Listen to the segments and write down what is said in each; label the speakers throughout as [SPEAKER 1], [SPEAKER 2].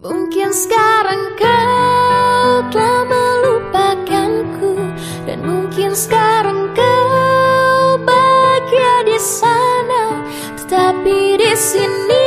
[SPEAKER 1] Mungkin sekarang kau telah melupakanku Dan mungkin sekarang kau bahagia di sana. Tetapi di sini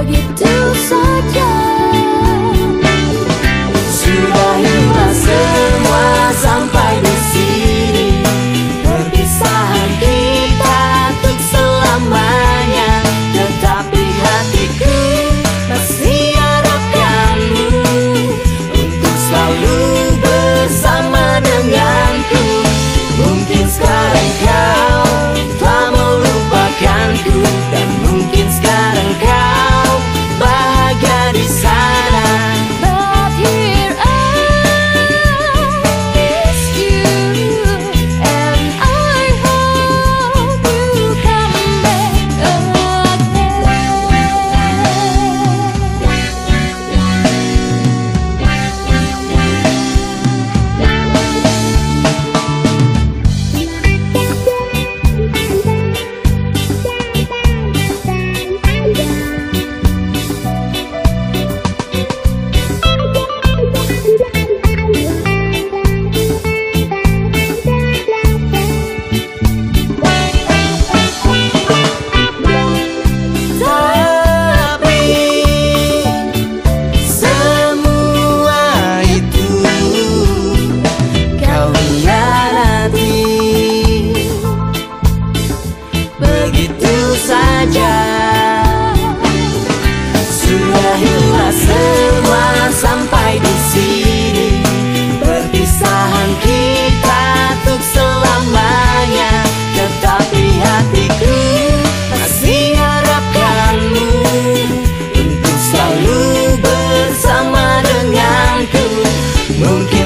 [SPEAKER 1] what you
[SPEAKER 2] do.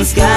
[SPEAKER 2] sky.